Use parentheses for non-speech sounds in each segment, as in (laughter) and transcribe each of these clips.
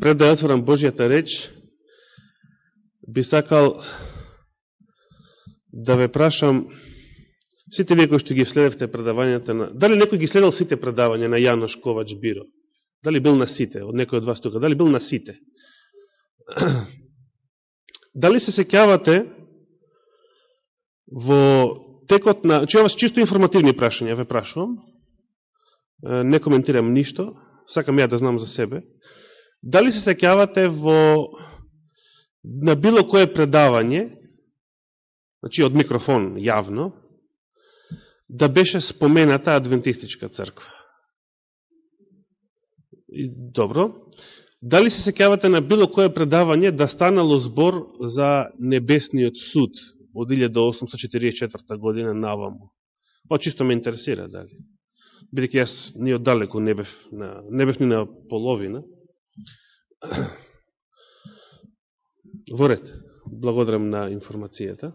пред да ја отворам Божијата реч, би сакал да ве прашам сите вие кои што ги следевте предавањата на... Дали некој ги следел сите предавања на Јанош Ковач Биро? Дали бил на сите? Од некој од вас тука? Дали бил на сите? (clears throat) Дали се секјавате во текот на... Значи, Че вас чисто информативни прашања ве прашувам. Не коментирам ништо. Сакам ја да знам за себе. Дали се сеќавате во на било кое предавање, значи од микрофон јавно, да беше спомената адвентистичка црква. И, добро. Дали се сеќавате на било кое предавање да станало збор за Небесниот суд од 1844 година наваму? О, чисто ме интересира, дали. Бидеќи јас ни оддалеку не бев, на, не бев ни на половина. (coughs) Ворет, благодарам на информацијата.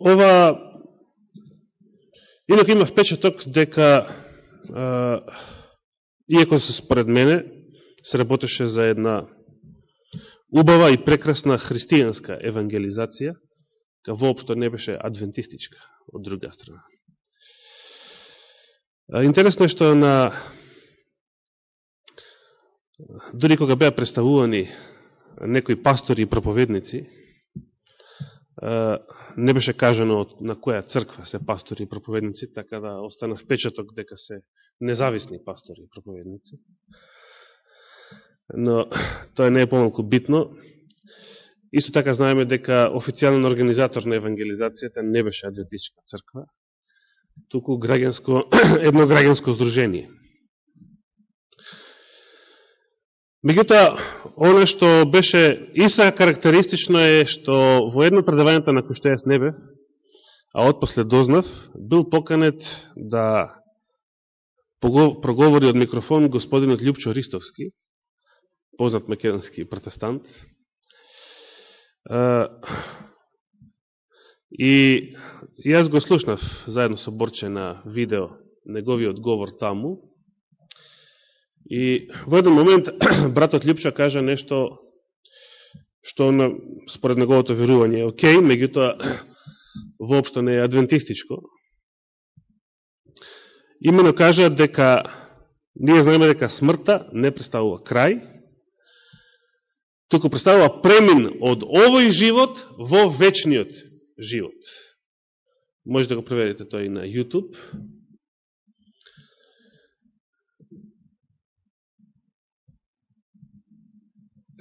Ова, инако има впечаток дека, а, иако се според мене, се работеше за една убава и прекрасна христијанска евангелизација, ка воопшто не беше адвентистичка, од друга страна. Интересно е што на дури кога беа представувани некои пастори и проповедници, не беше кажано на која црква се пастори и проповедници, така да остана впечаток дека се независни пастори и проповедници. Но тоа не е помалку битно. Исто така знаеме дека официјален организатор на евангелизацијата не беше Адвентичка црква, туку граѓанско, (clears throat) едно граѓанско здружение. Меѓутоа, оно што беше иса карактеристично е што во едно предавањето на кој што јас не бе, а отпосле дознав, бил поканет да проговори од микрофон господинот Лјупчо Ристовски, познат македонски протестант. И јас го слушнав заедно со Борче на видео неговиот говор таму, И во еден момент (clears throat) братот Лјупча кажа нешто што на, според неговото верување е окей, меѓутоа (clears throat) воопшто не е адвентистичко. Имено кажа дека ние знаеме дека смртта не представува крај, туку представува премин од овој живот во вечниот живот. Може да го проверите тој на YouTube.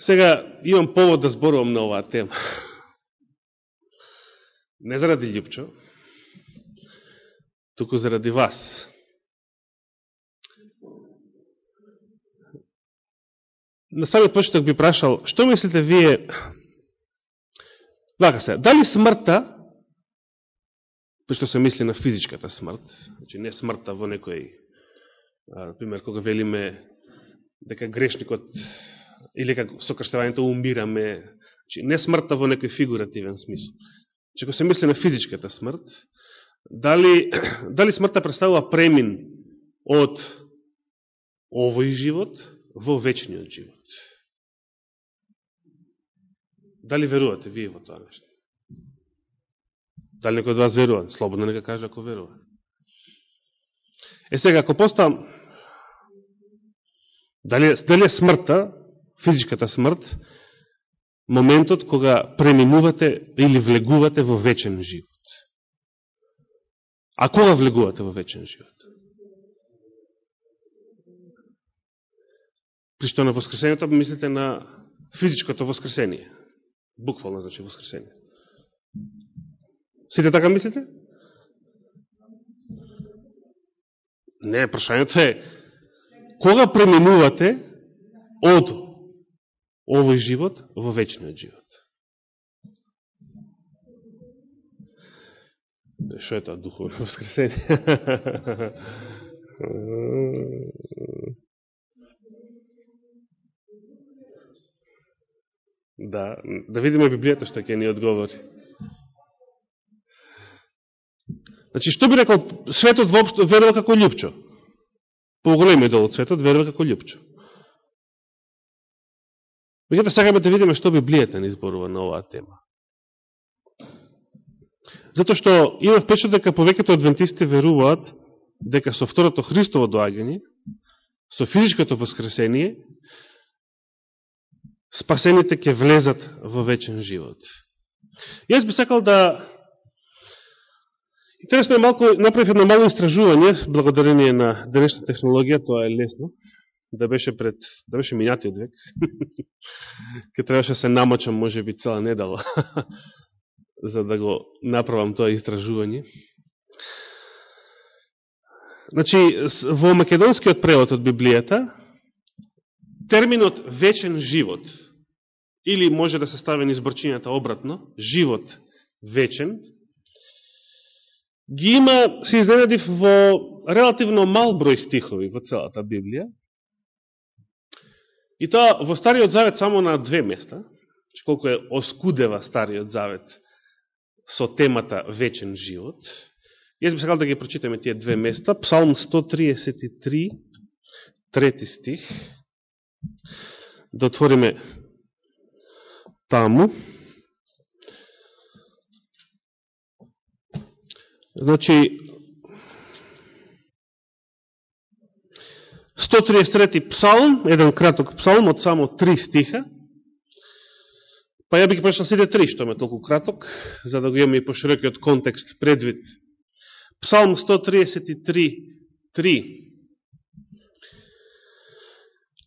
Сега имам повод да зборувам на оваа тема. Не заради Лјупчо, туку заради вас. На самиот почеток би прашал, што мислите вие, вака се, дали смртта, што се мисли на физичката смрт, значи не смртта во некој, например, кога велиме дека грешникот или како со крштевањето умираме, значи, не смртта во некој фигуративен смисол. Че значи, кога се мисли на физичката смрт, дали, (clears throat) дали смртта представува премин од овој живот во вечниот живот? Дали верувате вие во тоа нешто? Дали некој од вас верува? Слободно нека каже ако верува. Е сега, ако постам, дали, дали е смртта физичката смрт, моментот кога преминувате или влегувате во вечен живот. А кога влегувате во вечен живот? При што на воскресението мислите на физичкото воскресение. Буквално значи воскресение. Сите така мислите? Не, прашањето е кога преминувате од овој живот во вечниот живот. Шо е тоа духовно воскресение? (laughs) да, да видиме Библијата што ќе ни одговори. Значи, што би рекол, светот воопшто верува како љупчо. поголеми дол од светот, верува како љупчо. Меѓуто сакаме да видиме што Библијата ни изборува на оваа тема. Зато што има впечат дека повеќето адвентисти веруваат дека со второто Христово доаѓање, со физичкото воскресение, спасените ќе влезат во вечен живот. Јас би сакал да Интересно е малко, направив едно мало истражување, благодарение на денешна технологија, тоа е лесно, да беше пред, да беше минатиот век. (laughs) Ке требаше да се намочам, може би, цела недела, (laughs) за да го направам тоа истражување. Значи, во македонскиот превод од Библијата, терминот вечен живот, или може да се стави изборчињата обратно, живот вечен, ги има, се изненадив во релативно мал број стихови во целата Библија. И тоа во Стариот Завет само на две места, значи колку е оскудева Стариот Завет со темата вечен живот. Јас би сакал да ги прочитаме тие две места. Псалм 133, трети стих. Да отвориме таму. Значи, 133 псалм, еден краток псалм од само три стиха. Па ја би ги прочитал сите три, што ме толку краток, за да го имаме и поширокиот контекст предвид. Псалм 133, 3.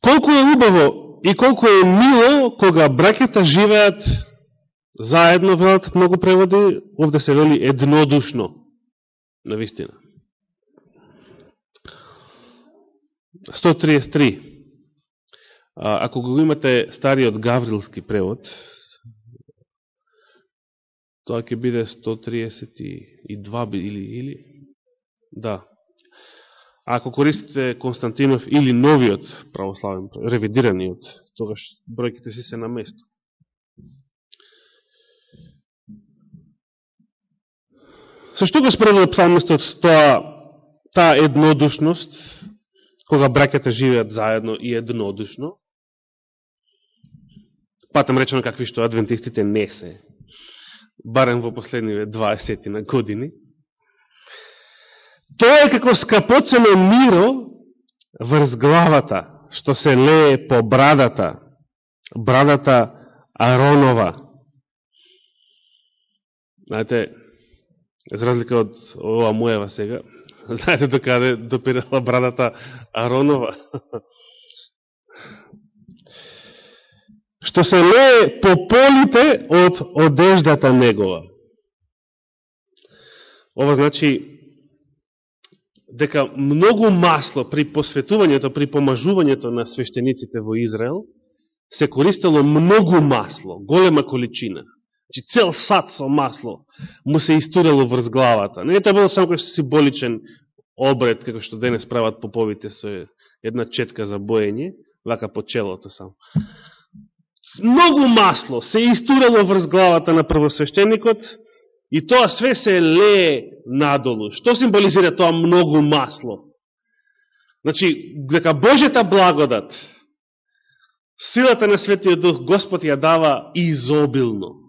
Колку е убаво и колку е мило кога бракета живеат заедно, велат многу преводи, овде се вели еднодушно на вистина. 133. Ако го имате стариот Гаврилски превод, тоа ќе биде 132 или, или да. Ако користите Константинов или новиот православен, ревидираниот, тогаш бројките си се на место. Со што го спровел псалмистот тоа, таа еднодушност, кога браката живеат заедно и еднодушно? Патам речено какви што адвентистите не се, барем во последниве 20 на години. Тоа е како скапоцено миро врз главата, што се лее по брадата, брадата Аронова. Знаете, За разлика од ова мојава сега, (laughs) знаете до каде допирала брадата Аронова. Што се лее по полите од одеждата негова. Ова значи дека многу масло при посветувањето, при помажувањето на свештениците во Израел, се користело многу масло, голема количина. Значи цел сад со масло му се истурело врз главата. Не е тоа било само како символичен обред, како што денес прават поповите со една четка за боење, вака по челото само. Многу масло се истурело врз главата на првосвещеникот и тоа све се лее надолу. Што символизира тоа многу масло? Значи, дека Божета благодат, силата на Светиот Дух, Господ ја дава изобилно.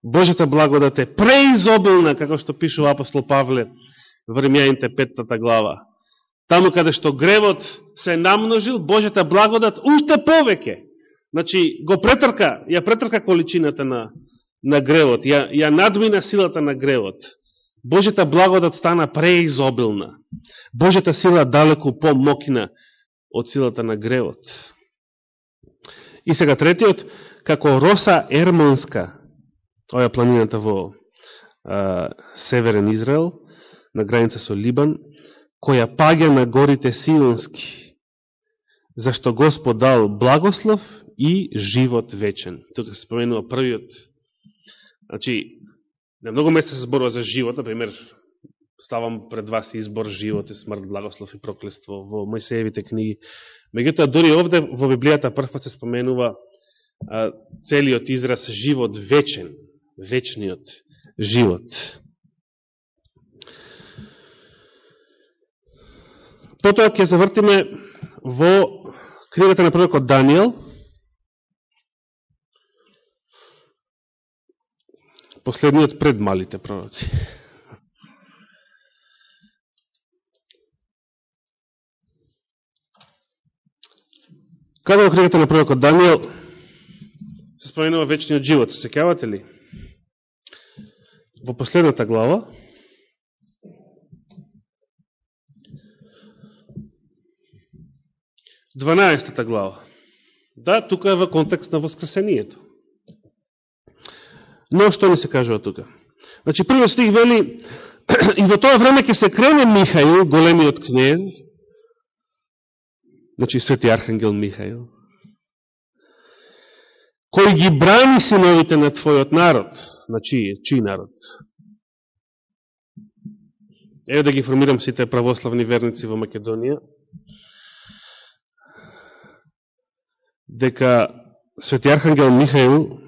Божјата благодат е преизобилна, како што пишува апостол Павле во Римјаните петтата глава. Таму каде што гревот се намножил, Божјата благодат уште повеќе. Значи, го претрка, ја претрка количината на, на гревот, ја, ја надмина силата на гревот. Божјата благодат стана преизобилна. Божјата сила далеку помокна од силата на гревот. И сега третиот, како роса ермонска, Ова планината во а, Северен Израел, на граница со Либан, која паѓа на горите Сионски, зашто Господ дал благослов и живот вечен. Тука се споменува првиот. Значи, на многу места се зборува за живот, например, ставам пред вас избор живот и смрт, благослов и проклество во Мојсеевите книги. Меѓутоа, дори овде во Библијата првпат се споменува а, целиот израз живот вечен, вечниот живот. Потоа ќе завртиме во книгата на пророкот Данијел, последниот пред малите пророци. Каде во книгата на пророкот Данијел се споменува вечниот живот, Секавате ли? Во последната глава, 12 глава. Да, тука е во контекст на Воскресението. Но што не се кажува тука? Значи, прво стих вели, (clears throat) и во тоа време ќе се крене Михаил, големиот кнез, значи свети архангел Михаил, кој ги брани синовите на твојот народ. Значи, чиј народ? Еве да ги формирам сите православни верници во Македонија. дека Свети Архангел Михаил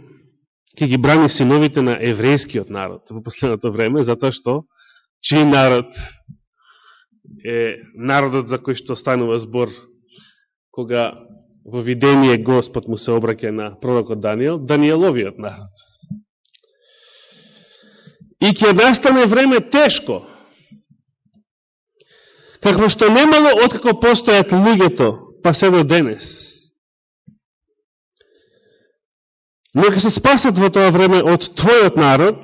ќе ги брани синовите на еврејскиот народ во последното време, затоа што чиј народ е народот за кој што станува збор кога во видение Господ му се обраќа на пророкот Данијел, Данијеловиот народ. И ќе настане време тешко, како што немало откако постојат луѓето, па се до денес. Но ќе се спасат во тоа време од твојот народ,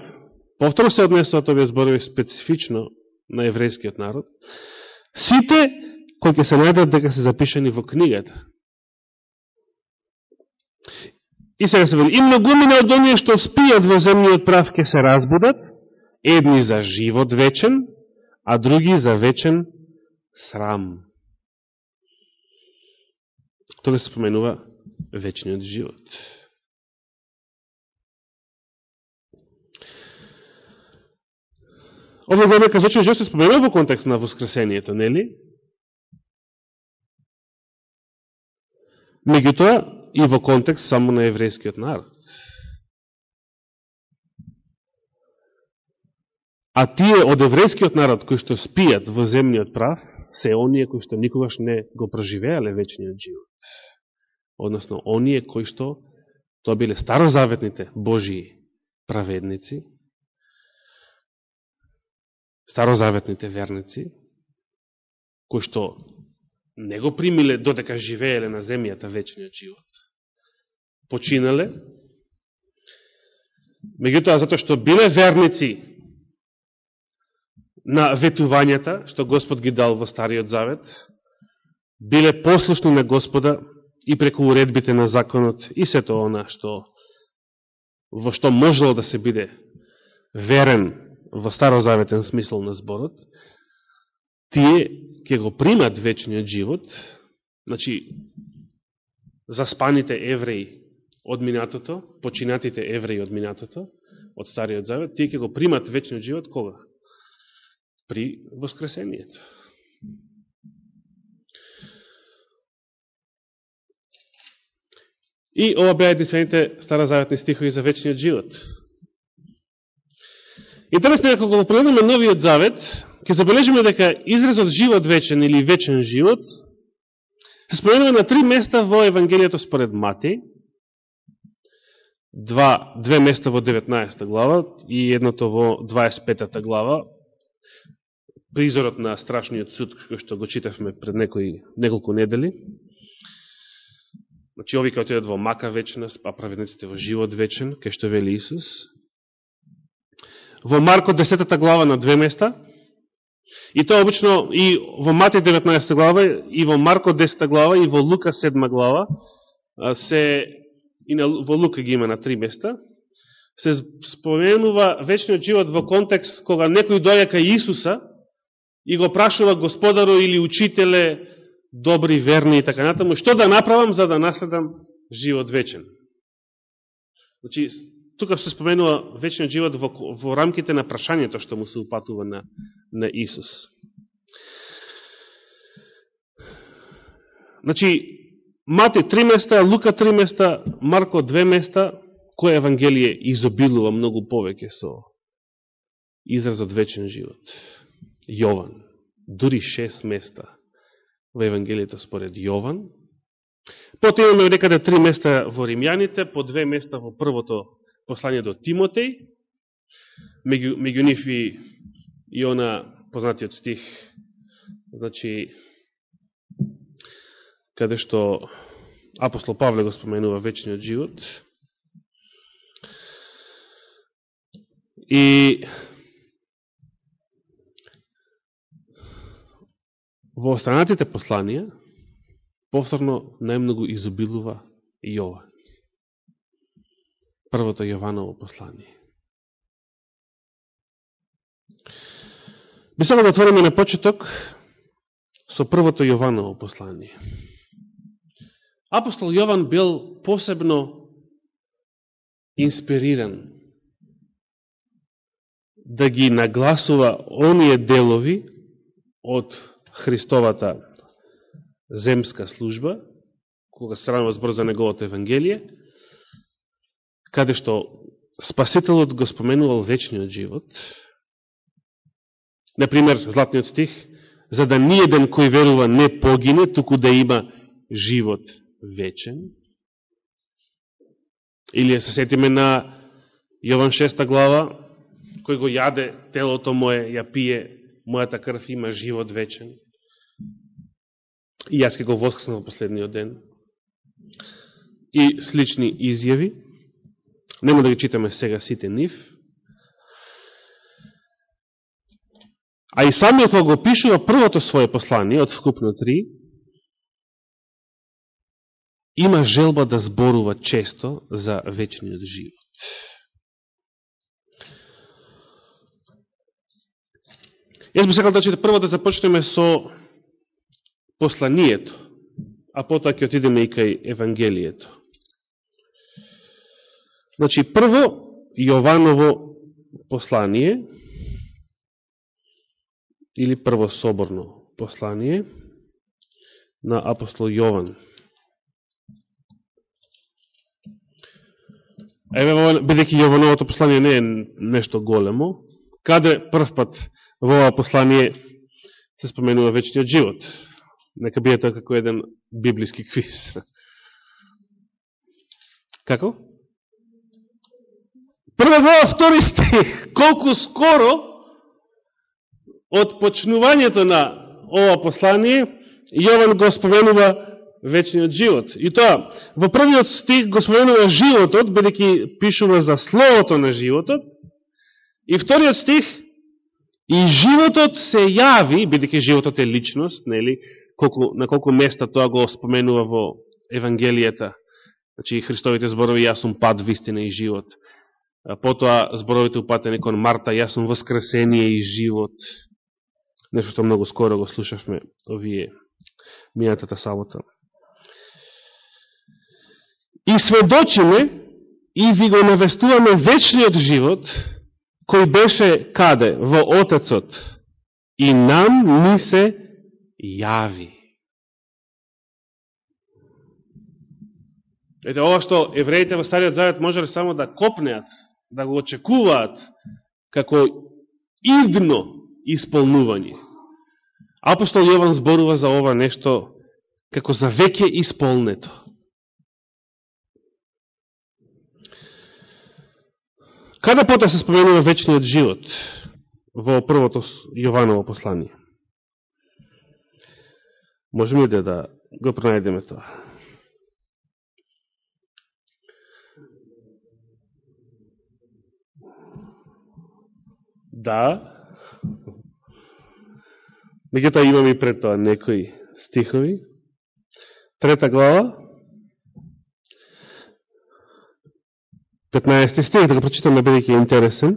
повторно се однесуват овие зборови специфично на еврејскиот народ, сите кои ќе се најдат дека се запишани во книгата. И сега се вели, и многумина од оние што спијат во земниот прав ќе се разбудат, едни за живот вечен, а други за вечен срам. Тога се споменува вечниот живот. Ова го нека вече се споменува во контекст на воскресението, нели? Меѓутоа и во контекст само на еврејскиот народ. А тие од еврејскиот народ кои што спијат во земниот прав, се оние кои што никогаш не го проживеале вечниот живот. Односно, оние кои што тоа биле старозаветните Божии праведници, старозаветните верници, кои што не го примиле додека живееле на земјата вечниот живот, починале, меѓутоа затоа што биле верници на ветувањата, што Господ ги дал во Стариот Завет, биле послушни на Господа и преку уредбите на законот и сето она што во што можело да се биде верен во старозаветен смисол на зборот, тие ќе го примат вечниот живот, значи, заспаните евреи од минатото, починатите евреи од минатото, од Стариот Завет, тие ќе го примат вечниот живот кога? При Воскресението. И ова беа единствените старозаветни стихови за вечниот живот. Интересно е, кога го прогледаме новиот завет, ќе забележиме дека изразот живот вечен или вечен живот се споменува на три места во Евангелието според Мати, два, две места во 19 глава и едното во 25 глава, призорот на страшниот суд, кој што го читавме пред некои, неколку недели. Значи, ови кај отидат во мака вечна, па а праведниците во живот вечен, кај што вели Исус во Марко 10 глава на две места, и тоа обично и во Матеј 19 глава, и во Марко 10 глава, и во Лука 7 глава, се, и на, во Лука ги има на три места, се споменува вечниот живот во контекст кога некој доја кај Исуса и го прашува господаро или учителе, добри, верни и така натаму, што да направам за да наследам живот вечен. Значи, тука се споменува вечниот живот во, во рамките на прашањето што му се упатува на, на Исус. Значи, Мати три места, Лука три места, Марко две места, кој Евангелие изобилува многу повеќе со изразот вечен живот. Јован, дури шест места, во Евангелието според Јован. Потоа имаме некаде три места во Римјаните, по две места во првото послание до Тимотеј, меѓу, меѓу нив и, и она познатиот стих, значи, каде што апостол Павле го споменува вечниот живот. И во останатите посланија, повторно најмногу изобилува Јован. Првото Јованово послание. Би само да отвориме на почеток со првото Јованово послание. Апостол Јован бил посебно инспириран да ги нагласува оние делови од Христовата земска служба, кога странува збор за неговото Евангелие, каде што Спасителот го споменувал вечниот живот. Например, златниот стих, за да ниеден кој верува не погине, туку да има живот вечен. Или се сетиме на Јован 6 глава, кој го јаде телото моје, ја пие, мојата крв има живот вечен. И јас ке го воскреснам во последниот ден. И слични изјави. Нема да ги читаме сега сите нив. А и самиот кога го пишува првото своје послание од вкупно три, има желба да зборува често за вечниот живот. Јас би сакал да чите прво да започнеме со посланието, а потоа ќе отидеме и кај Евангелието. Значи, прво, Јованово послание, или прво соборно послание на апостол Јован. Еве, бидеќи Јовановото послание не е нешто големо, каде прв пат во ова послание се споменува вечниот живот. Нека биде тоа како еден библиски квиз. Како? Прва глава, втори стих, колку скоро од почнувањето на ова послание Јован го споменува вечниот живот. И тоа, во првиот стих го споменува животот, бидеќи пишува за словото на животот, и вториот стих И животот се јави, бидеќи животот е личност, нели, колку, на колку места тоа го споменува во Евангелијата. Значи, Христовите зборови, јас сум пад, вистина и живот. Потоа зборовите упатени кон Марта, јасно сум воскресение и живот. Нешто што многу скоро го слушавме овие мијатата сабота. И сведочиме и ви го навестуваме вечниот живот, кој беше каде? Во Отецот. И нам ни се јави. Ете, ова што евреите во Стариот Завет можеле само да копнеат, да го очекуваат како идно исполнување. Апостол Јован зборува за ова нешто како за веќе исполнето. Каде пота се споменува вечниот живот во првото Јованово послание? Можеме ли да, да го пронајдеме тоа? Да. Меѓутоа имаме и пред тоа некои стихови. Трета глава, 15 стих, да го прочитаме бидеќи е интересен.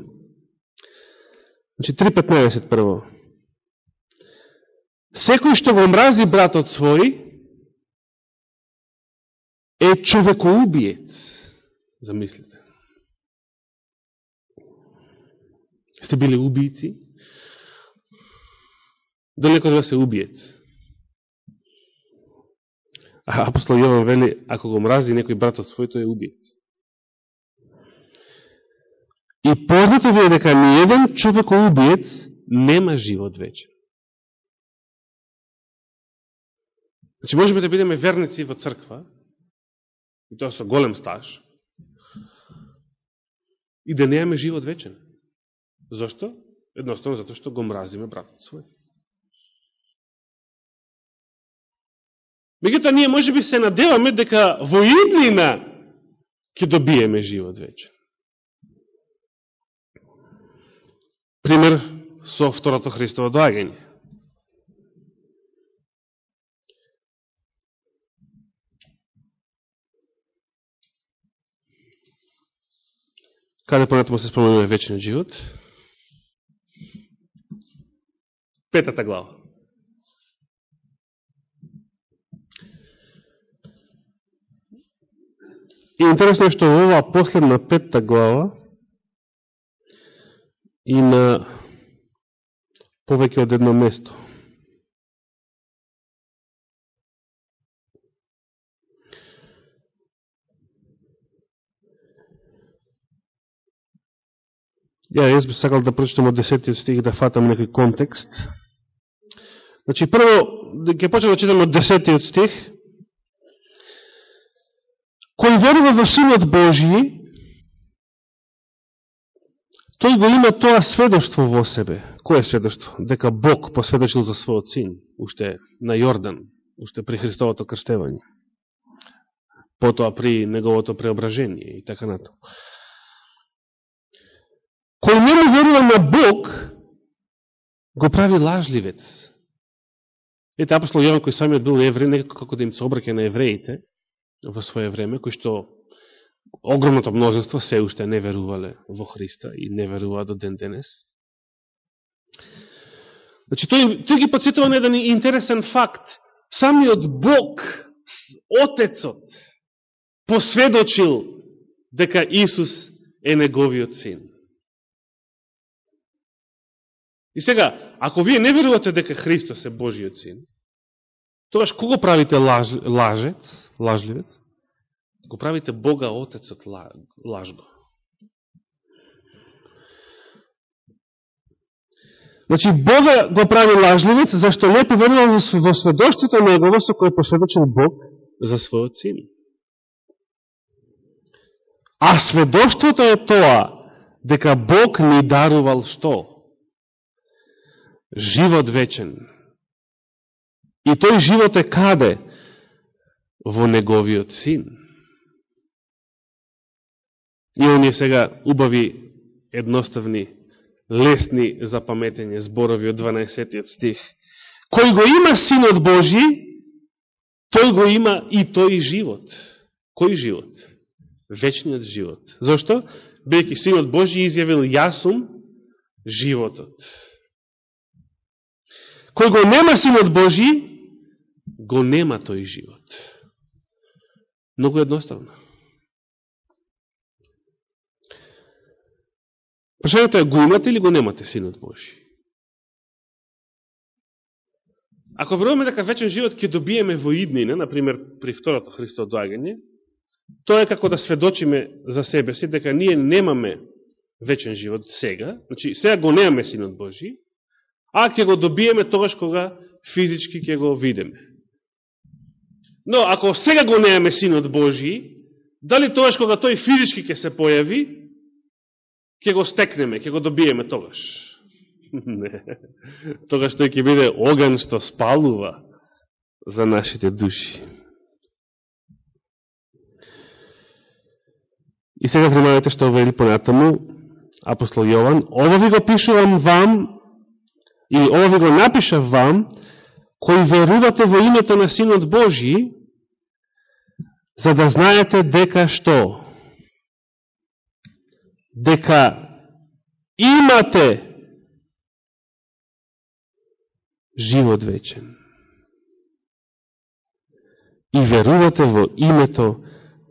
Значи 3.15 прво. Секој што го мрази братот свој е човекоубиец. Замислите. Сте били убијци? Далеко да се убијец. А апостол Јован вели, ако го мрази некој брат од свој, тој е убијец. И познато ви е дека ниједен човекоубиец нема живот вече. Значи, можеме да бидеме верници во црква, и тоа со голем стаж, и да неаме живот вечен. Зошто? Едноставно затоа што го мразиме братот свој. Мегутоа ние може би се надеваме дека во иднина ќе добиеме живот вечен. Пример со второто Христово доагање. Каде понатамо се споменува вечниот живот? Петата глава. И интересно е што во оваа последна петта глава и на повеќе од едно место. Ја, јас би сакал да прочитам од десетиот стих да фатам некој контекст. Значи, прво, ќе почнем да читам од десетиот стих, кој верува во Синот Божиј, тој го има тоа сведоштво во себе. Кој е сведоштво? Дека Бог посведочил за својот син, уште на Јордан, уште при Христовото крштевање. Потоа при неговото преображение и така натаму. Кој не верува на Бог, го прави лажливец. Ете, апостол Јован, кој самиот бил евреј, некако како да им се обраке на евреите, во своје време, кој што огромното множество се уште не верувале во Христа и не веруваат до ден денес. Значи, тој, тој ги подсетува на еден интересен факт. Самиот Бог, Отецот, посведочил дека Исус е неговиот син. И сега, ако вие не верувате дека Христос е Божиот син, тогаш кого правите лаж, лажец? лажливец, го правите Бога Отецот лажго. Значи, Бога го прави лажливец, зашто не поверува во сведоштото Негово, со кој посведочен Бог за својот син. А сведоштвото е тоа, дека Бог ни дарувал што? Живот вечен. И тој живот е каде? во неговиот син. И оние сега убави, едноставни, лесни за паметење зборови од 12 стих. Кој го има синот Божи, тој го има и тој живот. Кој живот? Вечниот живот. Зошто? Бејќи синот Божи изјавил јасум животот. Кој го нема синот Божи, го нема тој живот. Много едноставно. Прашањето е, го имате или го немате Синот Божи? Ако веруваме дека вечен живот ќе добиеме во иднина, например, при второто Христо доагање, тоа е како да сведочиме за себе си дека ние немаме вечен живот сега, значи сега го немаме Синот Божи, а ќе го добиеме тогаш кога физички ќе го видиме. Но, ако сега го неаме Синот Божи, дали тогаш кога тој физички ќе се појави, ќе го стекнеме, ќе го добиеме тогаш? (laughs) Не. Тогаш тој ќе биде оган што спалува за нашите души. И сега внимавате што вели понатаму апостол Јован. Ова ви го пишувам вам, И ова ви го напишав вам, кои верувате во името на Синот Божи, за да знаете дека што? Дека имате живот вечен. И верувате во името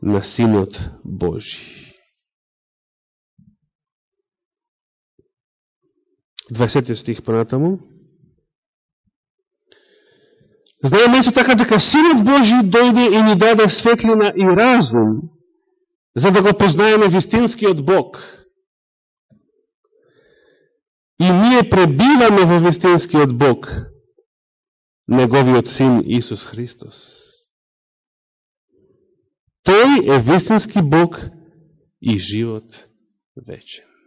на Синот Божи. 20 стих понатаму. Знаеме исто така дека Синот Божи дојде и ни даде светлина и разум, за да го познаеме вистинскиот Бог. И ние пребиваме во вистинскиот Бог, неговиот син Исус Христос. Тој е вистински Бог и живот вечен.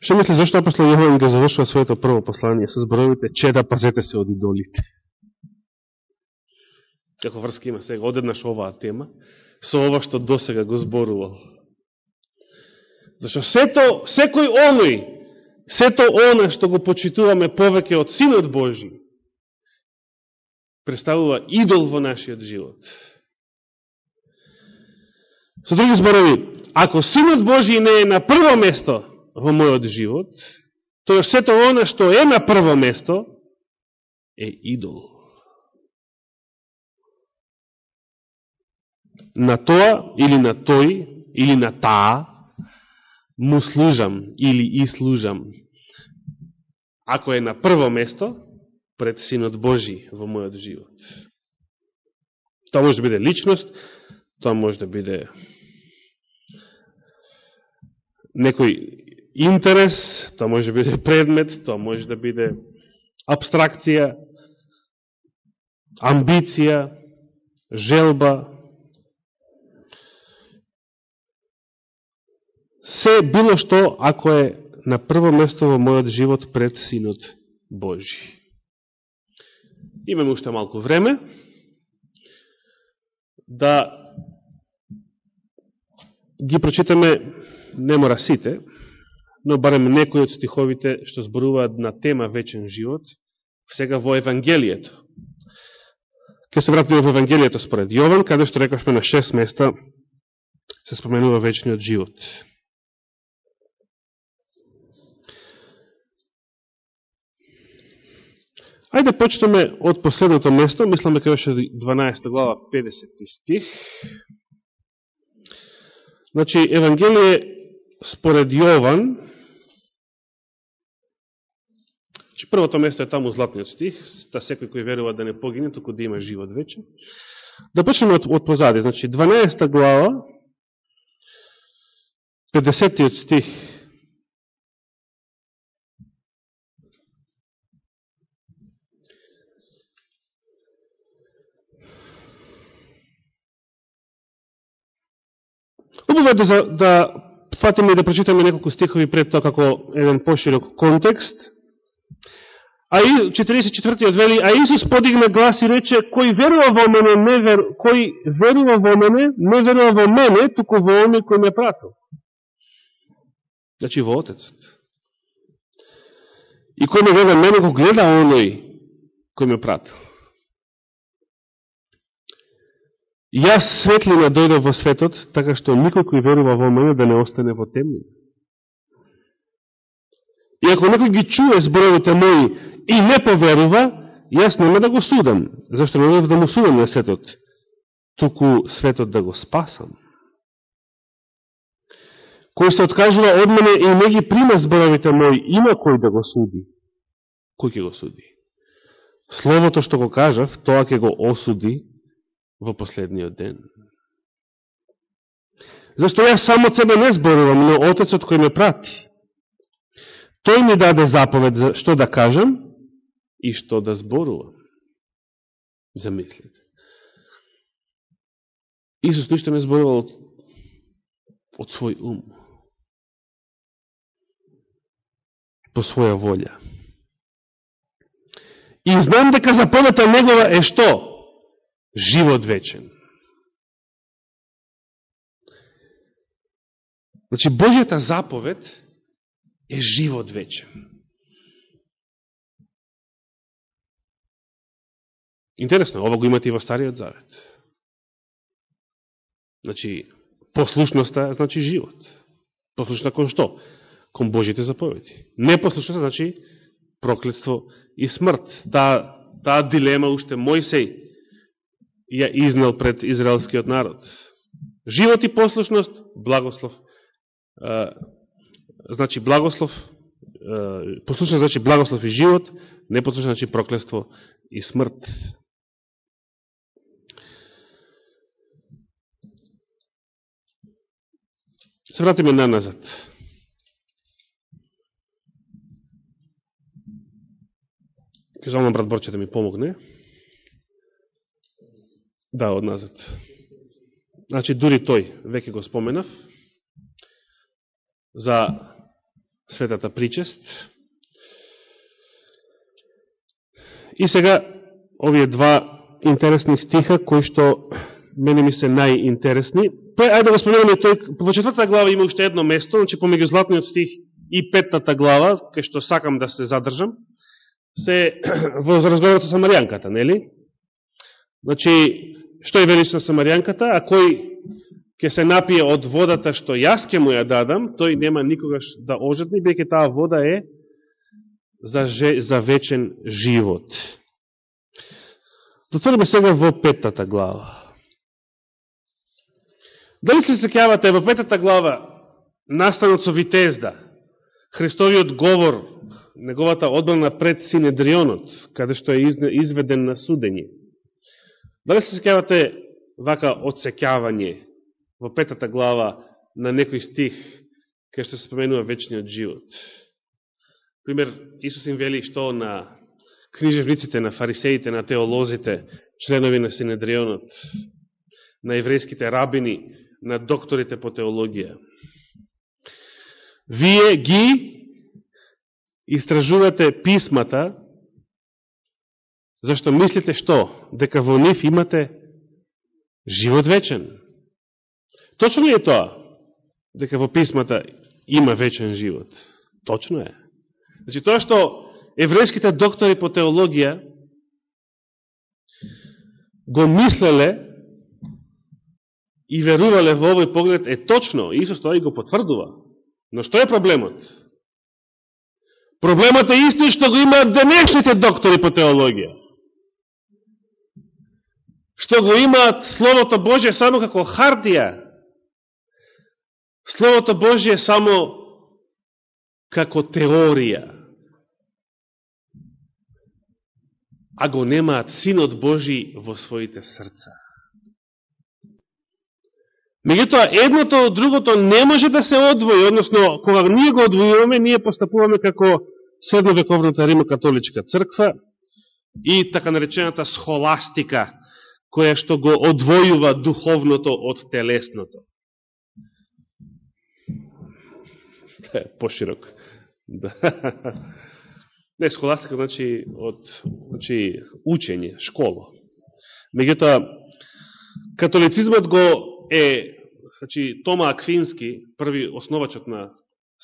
Што мисли, зашто апостол Јован го завршува своето прво послание со зборовите че да пазете се од идолите? Како врска има сега одеднаш оваа тема, со ова што досега го зборувал. Зашто сето, секој оној, сето оно што го почитуваме повеќе од Синот Божи, представува идол во нашиот живот. Со други зборови, ако Синот Божи не е на прво место во мојот живот, тоа сето оно што е на прво место е идол. На тоа или на тој или на таа му служам или и служам. Ако е на прво место, пред Синот Божи во мојот живот. Тоа може да биде личност, тоа може да биде некој интерес, тоа може да биде предмет, тоа може да биде абстракција, амбиција, желба. Се било што ако е на прво место во мојот живот пред Синот Божи. Имаме уште малку време да ги прочитаме, не мора сите, но барем некои од стиховите што зборуваат на тема вечен живот, сега во Евангелието. Ке се вратиме во Евангелието според Јован, каде што рекавме на шест места се споменува вечниот живот. Ајде почнеме од последното место, мисламе кај беше 12 глава 50 стих. Значи, Евангелие според Јован, Че првото место е таму златниот стих, та секој кој верува да не погине, току да има живот вече. Да почнеме од, од позади, значи 12 глава, 50 стих. Убаво да, да фатиме и да прочитаме неколку стихови пред тоа како еден поширок контекст, А и 44-тиот вели, а Исус подигна глас и рече, кој верува во мене, не вер... кој верува во мене, не верува во мене, туку во оне кој ме пратил. Значи во Отецот. И кој ме гледа мене, го гледа оној кој ме пратил. Јас светлина дојдов во светот, така што никој кој верува во мене да не остане во темнина. И ако некој ги чуе зборовите мои и не поверува, јас нема да го судам, зашто не да му судам на светот, туку светот да го спасам. Кој се откажува од мене и не ги прима зборовите мои, има кој да го суди. Кој ќе го суди? Словото што го кажав, тоа ќе го осуди во последниот ден. Зашто јас само себе не зборувам, но Отецот кој ме прати. Тој ми даде заповед за што да кажам и што да зборува. Замислите. Исус ништо не зборувал од, од свој ум. По своја волја. И знам дека заповета негова е што? Живот вечен. Значи, Божијата заповед е живот вечен. Интересно, ова го имате и во Стариот Завет. Значи, послушноста значи живот. послушна кон што? Кон Божите заповеди. Непослушноста значи проклетство и смрт. Таа, таа дилема уште Мојсей ја изнел пред израелскиот народ. Живот и послушност, благослов. Е, значи благослов, е, послушност значи благослов и живот, непослушност значи проклетство и смрт. Се вратиме на назад. Кажа брат Борче да ми помогне. Да, од назад. Значи, дури тој, веќе го споменав, за светата причест. И сега, овие два интересни стиха, кои што мене ми се најинтересни. Тој, ајде да го споменаме, тој, во четвртата глава има уште едно место, значи помеѓу златниот стих и петтата глава, кај што сакам да се задржам, се (clears throat) во разговорот со Самаријанката, нели? Значи, што е велиш на Самаријанката, а кој ќе се напие од водата што јас ќе му ја дадам, тој нема никогаш да ожедни беќе таа вода е за, же, за вечен живот. Доцелиме сега во петата глава. Дали се секјавате во петата глава настанот со Витезда, Христовиот говор, неговата одбрана пред Синедрионот, каде што е изведен на судење. Дали се секјавате вака одсекјавање во петата глава на некој стих кај што се споменува вечниот живот? Пример, Исус им вели што на книжевниците, на фарисеите, на теолозите, членови на Синедрионот, на еврејските рабини, на докторите по теологија. Вие ги истражувате писмата, зашто мислите што? Дека во нив имате живот вечен. Точно ли е тоа? Дека во писмата има вечен живот. Точно е. Значи, тоа што еврејските доктори по теологија го мислеле и верувале во овој поглед е точно, Исус тоа и го потврдува. Но што е проблемот? Проблемот е исти што го имаат денешните доктори по теологија. Што го имаат Словото Божие само како хартија. Словото Божие само како теорија. А го немаат Синот Божи во своите срца. Меѓутоа, едното од другото не може да се одвои, односно, кога ние го одвојуваме, ние постапуваме како средновековната Рима католичка црква и така наречената схоластика, која што го одвојува духовното од телесното. Поширок. Да. Не, схоластика значи од значи, учење, школа. Меѓутоа, католицизмот го е, значи, Тома Аквински, први основачот на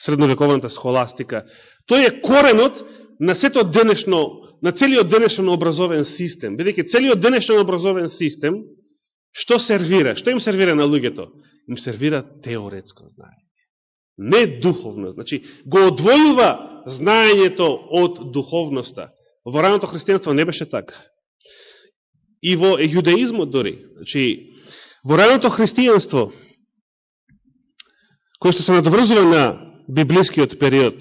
средновековната схоластика, тој е коренот на сето денешно, на целиот денешен образовен систем. Бидеќи целиот денешен образовен систем, што сервира? Што им сервира на луѓето? Им сервира теоретско знаење. Не духовно. Значи, го одвојува знаењето од духовноста. Во раното христијанство не беше така. И во јудеизмот дори. Значи, Во раното христијанство, кој што се надоврзува на библискиот период,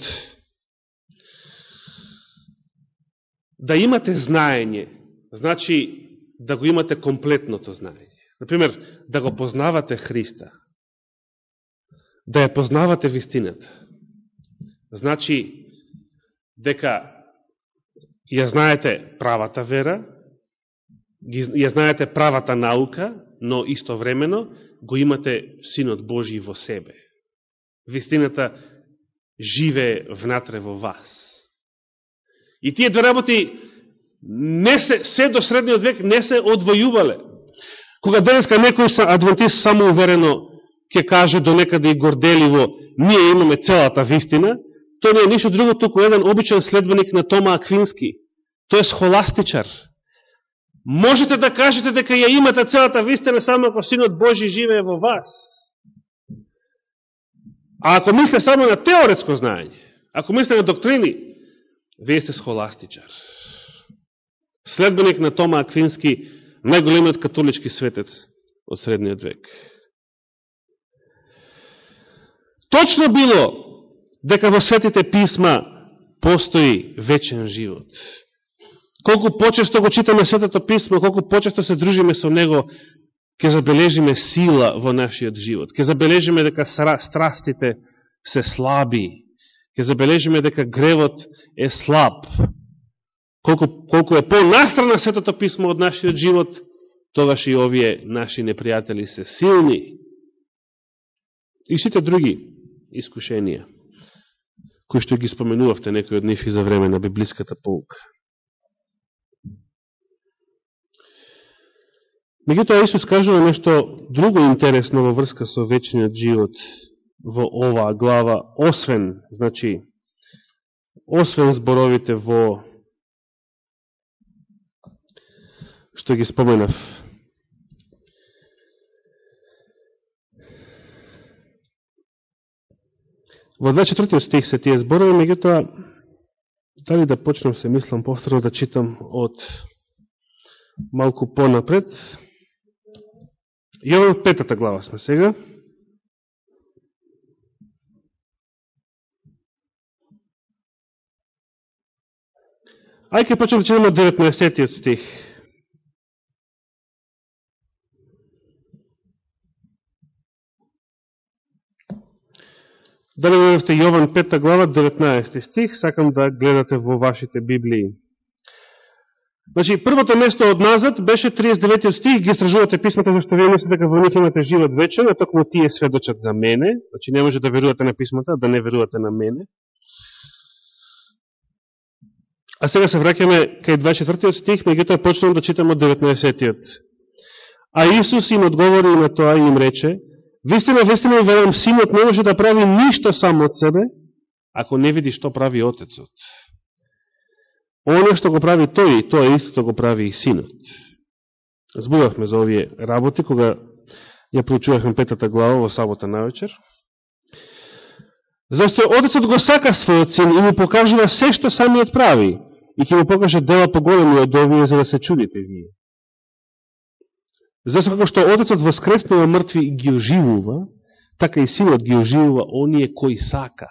да имате знаење, значи да го имате комплетното знаење. Например, да го познавате Христа, да ја познавате вистината. Значи, дека ја знаете правата вера, ја знаете правата наука, но истовремено го имате Синот Божи во себе. Вистината живее внатре во вас. И тие две работи не се, се до средниот век не се одвојувале. Кога денеска некој са адвентист само уверено ќе каже до некаде и горделиво ние имаме целата вистина, тоа не е ништо друго, туку еден обичен следбеник на Тома Аквински. Тој е схоластичар. Можете да кажете дека ја имате целата вистина само ако Синот Божи живее во вас. А ако мисле само на теоретско знаење, ако мисле на доктрини, вие сте схоластичар. Следбеник на Тома Аквински, најголемиот католички светец од средниот век. Точно било дека во светите писма постои вечен живот колку почесто го читаме Светото Писмо, колку почесто се дружиме со него, ќе забележиме сила во нашиот живот. Ќе забележиме дека страстите се слаби. Ќе забележиме дека гревот е слаб. Колку, колку е по-настрана Светото Писмо од нашиот живот, тогаш и овие наши непријатели се силни. И сите други искушенија, кои што ги споменувавте некои од нив и за време на библиската полука. Меѓутоа Исус кажува нешто друго интересно во врска со вечниот живот во оваа глава, освен, значи, освен зборовите во што ги споменав. Во 24 стих се тие зборови, меѓутоа, дали да почнем се мислам повторно да читам од малку понапред, Јован петата глава сме сега. Ајке почнем да читаме 19 стих. Дали го Јован 5 глава 19 стих, сакам да гледате во вашите Библии. Значи, првото место од назад беше 39 стих, ги стражувате писмата зашто вие мислите дека во них имате живот вечен, а токму тие сведочат за мене. Значи, не може да верувате на писмата, да не верувате на мене. А сега се враќаме кај 24 стих, меѓутоа почнем да читам од 19 А Исус им одговори на тоа и им рече, Вистина, вистина, верам, синот не може да прави ништо сам од себе, ако не види што прави отецот. Оно што го прави тој, тоа истото го прави и синот. Збудавме за овие работи, кога ја проучувавме петата глава во сабота на вечер. Зашто Отецот го сака својот син и му покажува се што самиот прави и ќе му покаже дела поголеми од овие за да се чудите вие. Зашто како што Отецот воскреснува мртви и ги оживува, така и синот ги оживува оние кои сака.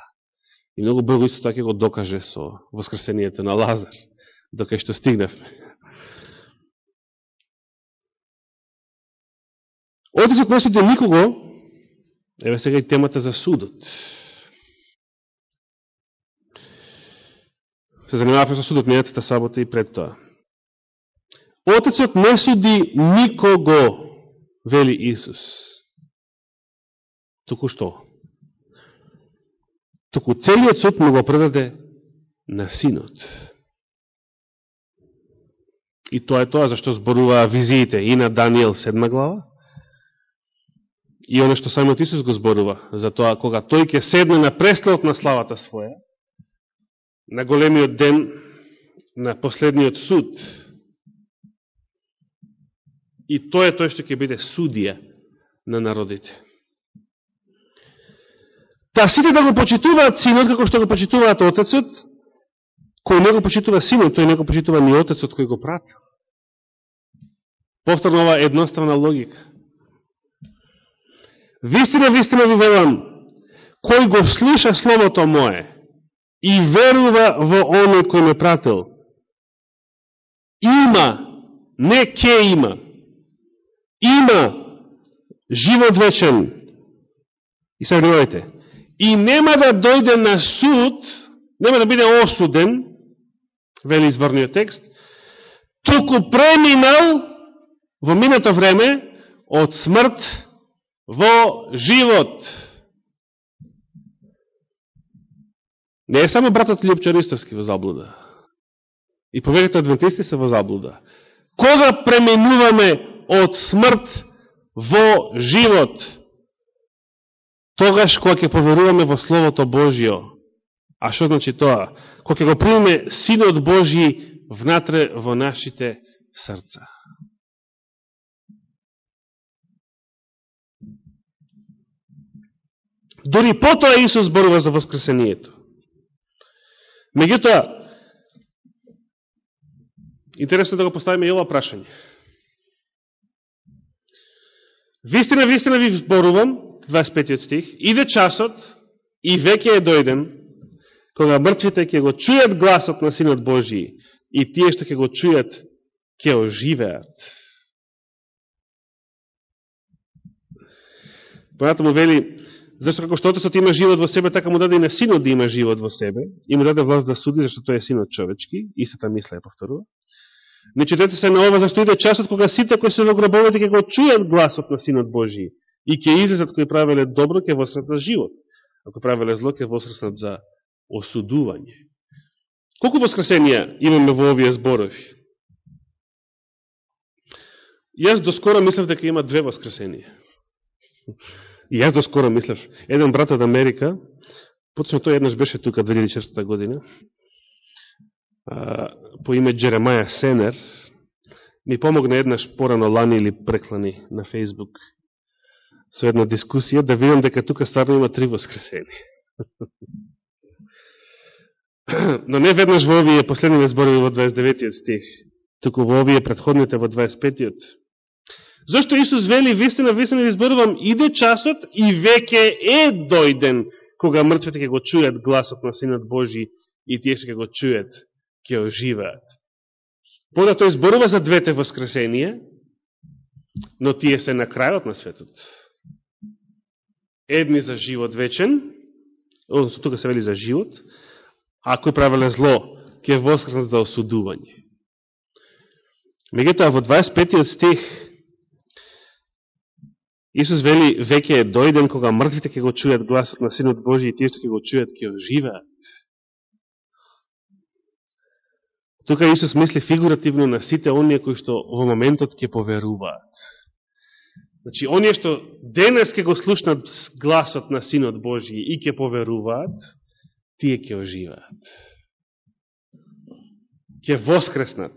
И многу брзо исто така го докаже со воскресението на Лазар, докај што стигнавме. Отецот не суди никого, еве сега и темата за судот. Се занимаваме со судот мејатата сабота и пред тоа. Отецот не суди никого, вели Исус. Туку што? Туку целиот суд му го предаде на синот. И тоа е тоа зашто зборуваа визиите и на Данијел 7 глава, и оно што самиот Исус го зборува, за тоа кога тој ќе седне на престолот на славата своја, на големиот ден, на последниот суд, и тој е тој што ќе биде судија на народите. Та сите да го почитуваат синот, како што го почитуваат отецот, кој не го почитува синот, тој не го почитува ни отецот кој го прати. Повторно ова едностранна логика. Вистина, вистина ви велам, кој го слуша словото мое и верува во оној кој ме пратил, има, не ке има, има живот вечен. И сега внимавайте, и нема да дојде на суд, нема да биде осуден, вели изворниот текст, туку преминал во минато време од смрт во живот. Не е само братот Лјупчар Истовски во заблуда. И повеќето адвентисти се во заблуда. Кога преминуваме од смрт во живот? Тогаш кога ќе поверуваме во Словото Божио. А што значи тоа? Кога ќе го примеме Синот Божи внатре во нашите срца. Дори потоа Исус зборува за воскресението. Меѓутоа, интересно да го поставиме и ова прашање. Вистина, вистина ви зборувам, 25 стих, иде часот и веќе е дојден, кога мртвите ќе го чујат гласот на Синот Божи и тие што ќе го чујат ќе оживеат. Понатаму вели, зашто како што Отецот има живот во себе, така му даде и на Синот да има живот во себе, и му даде власт да суди, зашто тој е Синот човечки, истата мисла ја повторува. Не четете се на ова, зашто иде часот кога сите кои се во гробовите ќе го чујат гласот на Синот Божи и ќе излезат кои правеле добро, ќе восрат за живот. Ако правеле зло, ќе восрат за осудување. Колку воскресенија имаме во овие зборови? Јас доскоро мислев дека има две воскресенија. И (laughs) јас доскоро мислев. Еден брат од Америка, поточно тој еднаш беше тука 2004 година, по име Джеремаја Сенер, ми помогна еднаш порано лани или преклани на Фейсбук со една дискусија да видам дека тука стварно има три воскресени. (clears throat) Но не веднаш во овие последните зборови во 29 стих, туку во овие предходните во 25 Зошто Исус вели, вистина, вистина ви зборувам, иде часот и веќе е дојден, кога мртвите ќе го чујат гласот на Синот Божи и тие што ќе го чујат, ќе оживаат. Пода тој зборува за двете воскресенија, но тие се на крајот на светот. Едни за живот вечен, одnosno тука се вели за живот, а кој правеле зло, ќе воскреснат за осудување. Мегутоа во 25 стих Исус вели, веќе е дојден кога мртвите ќе го чујат гласот на Синот Божи и тие што ќе го чујат ќе оживеат. Тука Исус мисли фигуративно на сите оние кои што во моментот ќе поверуваат. Значи, оние што денес ќе го слушнат гласот на Синот Божи и ќе поверуваат, тие ќе оживаат. Ќе воскреснат.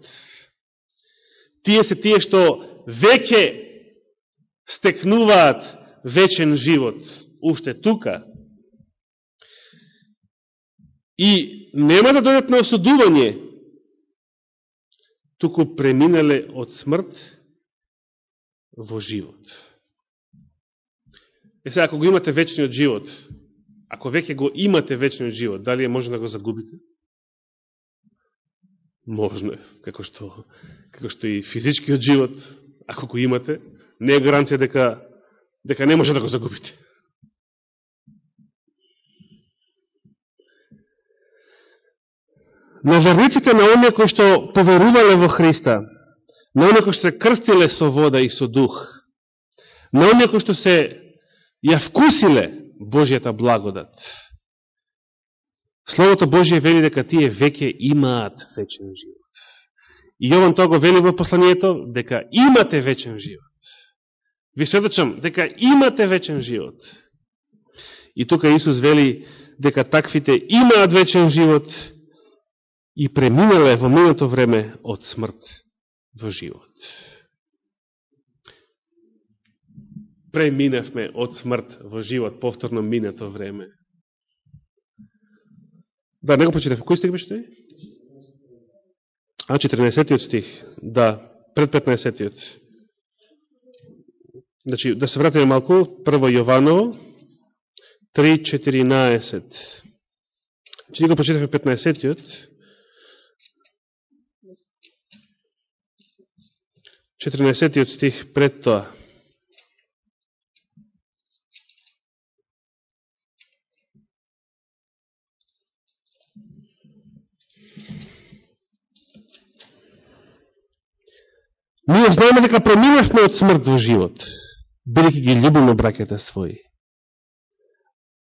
Тие се тие што веќе стекнуваат вечен живот уште тука и нема да дојдат на осудување, туку преминале од смрт во живот. Е сега, ако го имате вечниот живот, ако веќе го имате вечниот живот, дали е можно да го загубите? Можно е, како што, како што и физичкиот живот, ако го имате, не е гаранција дека, дека не може да го загубите. На верниците на оние кои што поверувале во Христа, на оние кои што се крстиле со вода и со дух, на оние кои што се ја вкусиле Божијата благодат, Словото Божие вели дека тие веќе имаат вечен живот. И Јован тоа го вели во посланието, дека имате вечен живот ви сведочам дека имате вечен живот. И тука Исус вели дека таквите имаат вечен живот и преминале во минато време од смрт во живот. Преминавме од смрт во живот, повторно минато време. Да, не го почитав. Кој стих беше тој? А, 14 стих. Да, пред 15 -тиот. Значи, да се вратиме малку, прво Јованово, 3.14. Значи, го почитавме 15-тиот. Четирнесетиот стих пред тоа. Ние знаеме дека преминавме од смрт во живот бидеќи ги любиме бракете своји.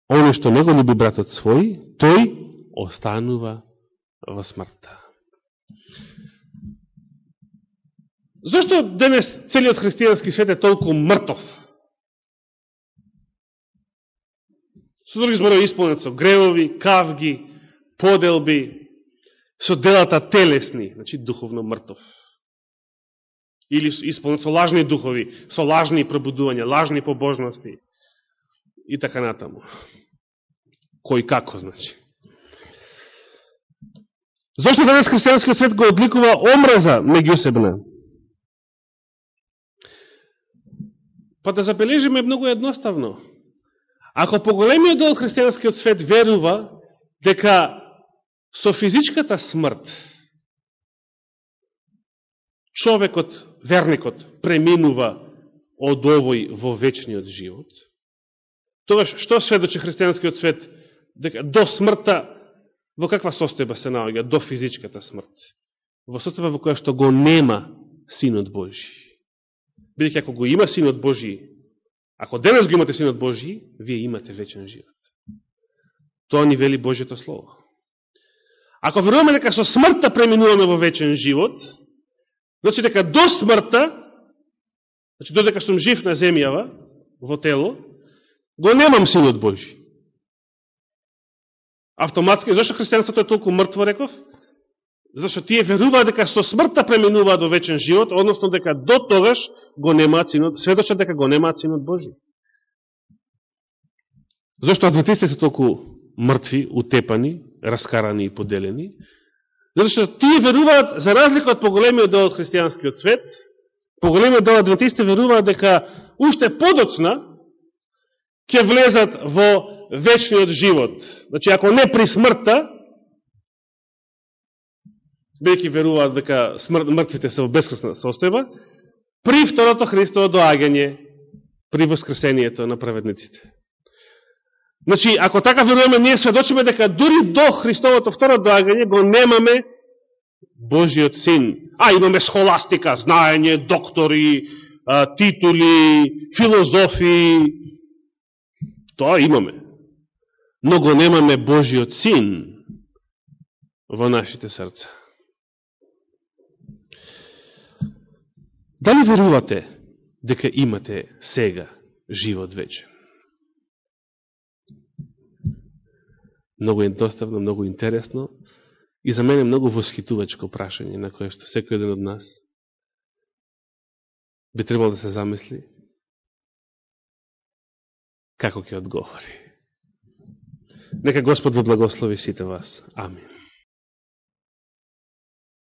Оно што не го люби братот свој, тој останува во смртта. Зошто денес целиот христијански свет е толку мртов? Со други зборови исполнет со гревови, кавги, поделби, со делата телесни, значи духовно мртов или исполнет со лажни духови, со лажни пробудувања, лажни побожности и така натаму. Кој како, значи. Зошто денес христијанскиот свет го одликува омраза меѓусебна? Па да забележиме многу едноставно. Ако поголемиот дел од христијанскиот свет верува дека со физичката смрт човекот, верникот, преминува од овој во вечниот живот, Тогаш, што сведочи христијанскиот свет? Дека до смртта, во каква состојба се наоѓа? До физичката смрт. Во состојба во која што го нема Синот Божи. Бидеќи ако го има Синот Божи, ако денес го имате Синот Божи, вие имате вечен живот. Тоа ни вели Божието Слово. Ако веруваме дека со смртта преминуваме во вечен живот, значи дека до смртта, значи додека сум жив на земјава, во тело, го немам Синот Божи. Автоматски, зашто христијанството е толку мртво, реков? Зашто тие веруваат дека со смртта преминуваат до вечен живот, односно дека до тогаш го немаат Синот, сведочат дека го немаат Синот Божи. Зашто адвентистите се толку мртви, утепани, раскарани и поделени? Зашто тие веруваат, за разлика од поголемиот дел од христијанскиот свет, поголемиот дел адвентистите веруваат дека уште подоцна ќе влезат во вечниот живот. Значи, ако не при смртта, бејќи веруваат дека смрт, мртвите се во бескрсна состојба, при второто Христово доагање, при воскресението на праведниците. Значи, ако така веруваме, ние сведочиме дека дури до Христовото второ доагање го немаме Божиот Син. А, имаме схоластика, знаење, доктори, титули, филозофи. Тоа имаме. Но го немаме Божиот Син во нашите срца. Дали верувате дека имате сега живот вече? Многу едноставно, многу интересно и за мене многу восхитувачко прашање на кое што секој еден од нас би требало да се замисли како ќе одговори. Нека Господ во благослови сите вас. Амин.